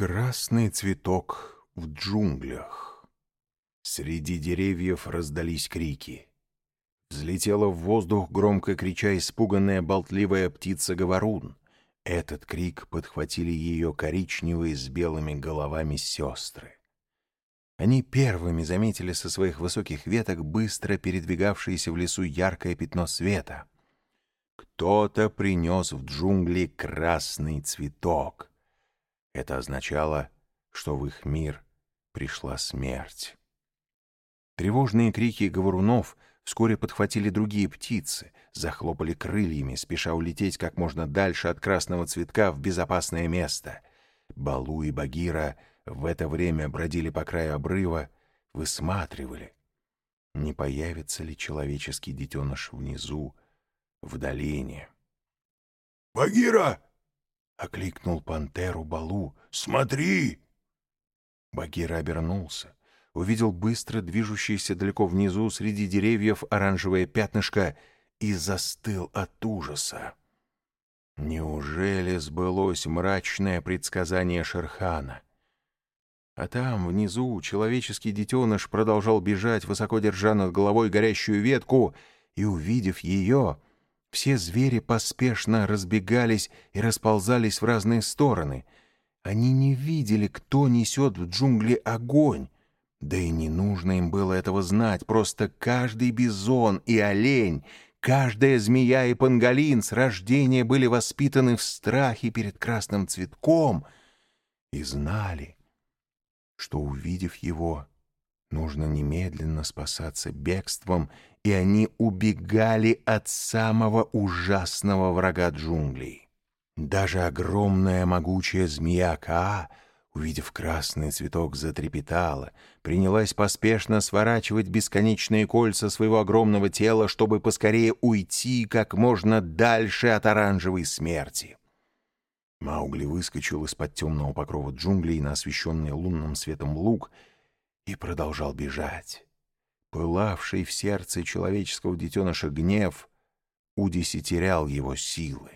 Красный цветок в джунглях. Среди деревьев раздались крики. Взлетела в воздух, громко крича испуганная болтливая птица-говорун. Этот крик подхватили ее коричневые с белыми головами сестры. Они первыми заметили со своих высоких веток быстро передвигавшееся в лесу яркое пятно света. Кто-то принес в джунгли красный цветок. Это означало, что в их мир пришла смерть. Тревожные крики говорунов вскоре подхватили другие птицы, захлопали крыльями, спеша улететь как можно дальше от красного цветка в безопасное место. Балу и Багира в это время бродили по краю обрыва, высматривали, не появится ли человеческий детеныш внизу, в долине. «Багира!» — окликнул пантеру Балу. «Смотри!» Багира обернулся, увидел быстро движущееся далеко внизу среди деревьев оранжевое пятнышко и застыл от ужаса. Неужели сбылось мрачное предсказание Шерхана? А там, внизу, человеческий детеныш продолжал бежать, высоко держа над головой горящую ветку, и, увидев ее, все звери поспешно разбегались и расползались в разные стороны. Они не видели, кто несет в джунгли огонь. Да и не нужно им было этого знать, просто каждый бизон и олень, каждая змея и панголин с рождения были воспитаны в страхе перед красным цветком и знали, что, увидев его, нужно немедленно спасаться бегством и они убегали от самого ужасного врага джунглей. Даже огромная могучая змея Каа, увидев красный цветок, затрепетала, принялась поспешно сворачивать бесконечные кольца своего огромного тела, чтобы поскорее уйти как можно дальше от оранжевой смерти. Маугли выскочил из-под темного покрова джунглей на освещенный лунным светом луг и продолжал бежать. Пылавший в сердце человеческого детеныша гнев удесятерял его силы.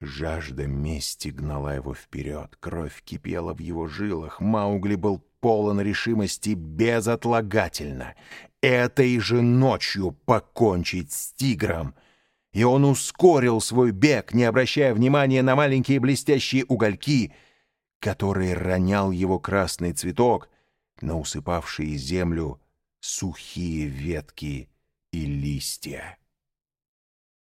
Жажда мести гнала его вперед, кровь кипела в его жилах, Маугли был полон решимости безотлагательно, этой же ночью покончить с тигром. И он ускорил свой бег, не обращая внимания на маленькие блестящие угольки, которые ронял его красный цветок на усыпавшие землю сухие ветки и листья.